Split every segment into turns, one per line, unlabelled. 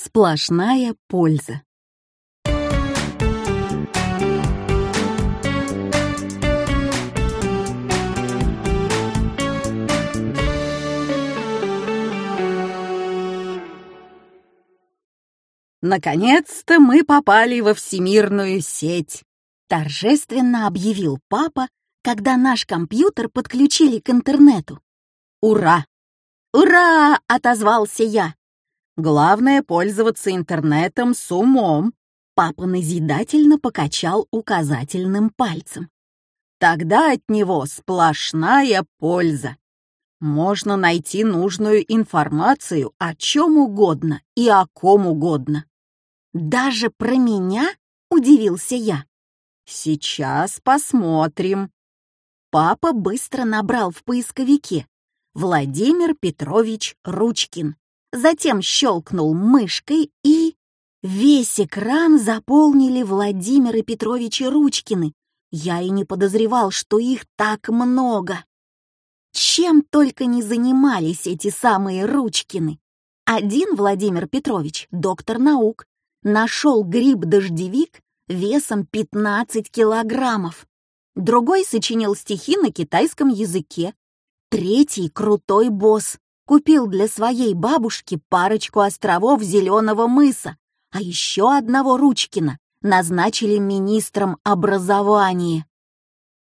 Сплошная польза. Наконец-то мы попали во всемирную сеть, торжественно объявил папа, когда наш компьютер подключили к интернету. Ура! Ура! отозвался я. Главное пользоваться интернетом с умом. Папа назидательно покачал указательным пальцем. Тогда от него сплошная польза. Можно найти нужную информацию о чем угодно и о ком угодно. «Даже про меня?» — удивился я. «Сейчас посмотрим». Папа быстро набрал в поисковике «Владимир Петрович Ручкин». Затем щелкнул мышкой и... Весь экран заполнили Владимиры Петровичи Ручкины. Я и не подозревал, что их так много. Чем только не занимались эти самые Ручкины. Один Владимир Петрович, доктор наук, нашел гриб-дождевик весом 15 килограммов. Другой сочинил стихи на китайском языке. Третий крутой босс купил для своей бабушки парочку островов Зеленого мыса, а еще одного Ручкина назначили министром образования.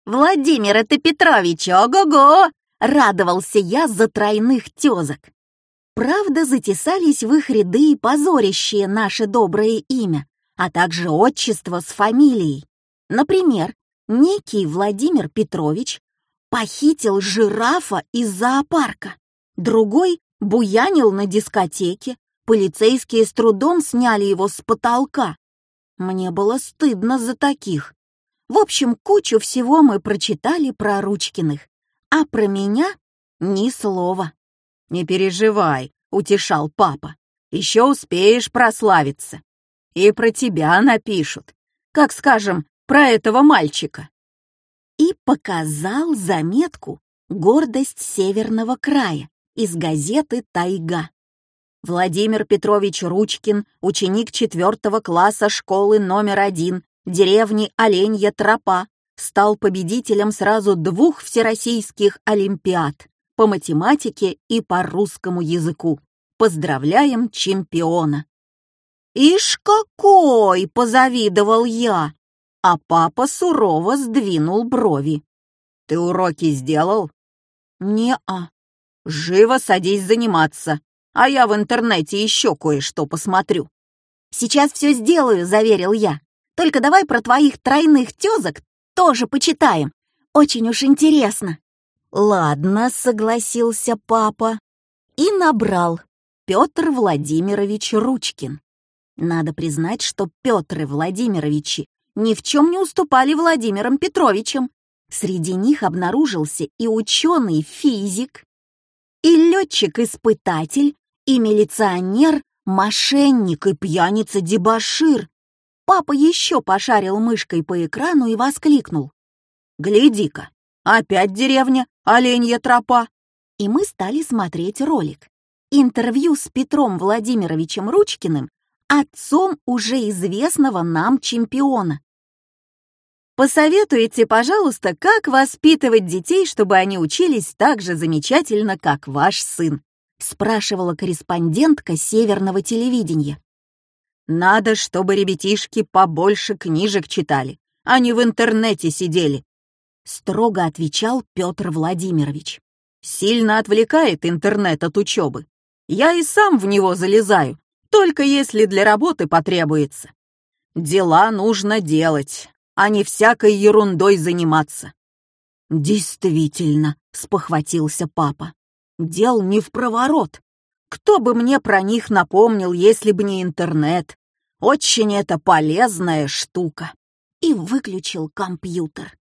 «Владимир, это Петрович, ого-го!» — радовался я за тройных тезок. Правда, затесались в их ряды позорящие наше доброе имя, а также отчество с фамилией. Например, некий Владимир Петрович похитил жирафа из зоопарка, другой буянил на дискотеке, полицейские с трудом сняли его с потолка. Мне было стыдно за таких. В общем, кучу всего мы прочитали про Ручкиных, а про меня ни слова. «Не переживай», — утешал папа. «Еще успеешь прославиться. И про тебя напишут, как, скажем, про этого мальчика». И показал заметку «Гордость Северного края» из газеты «Тайга». Владимир Петрович Ручкин, ученик четвертого класса школы номер один, деревни Оленья Тропа, стал победителем сразу двух всероссийских олимпиад по математике и по русскому языку. Поздравляем чемпиона! «Ишь какой!» — позавидовал я, а папа сурово сдвинул брови. «Ты уроки сделал?» «Не-а». «Живо садись заниматься, а я в интернете еще кое-что посмотрю». «Сейчас все сделаю», — заверил я. «Только давай про твоих тройных тезок тоже почитаем. Очень уж интересно». «Ладно», — согласился папа. И набрал Петр Владимирович Ручкин. Надо признать, что Петры Владимировичи ни в чем не уступали Владимирам Петровичам. Среди них обнаружился и ученый-физик, и летчик-испытатель, и милиционер, мошенник и пьяница-дебошир. Папа еще пошарил мышкой по экрану и воскликнул. «Гляди-ка, опять деревня, оленья тропа!» И мы стали смотреть ролик. Интервью с Петром Владимировичем Ручкиным, отцом уже известного нам чемпиона. Посоветуйте, пожалуйста, как воспитывать детей, чтобы они учились так же замечательно, как ваш сын, спрашивала корреспондентка северного телевидения. Надо, чтобы ребятишки побольше книжек читали, а не в интернете сидели, строго отвечал Петр Владимирович. Сильно отвлекает интернет от учебы. Я и сам в него залезаю, только если для работы потребуется. Дела нужно делать, а не всякой ерундой заниматься. Действительно, спохватился папа. Дел не в проворот. Кто бы мне про них напомнил, если бы не интернет? Очень это полезная штука. И выключил компьютер.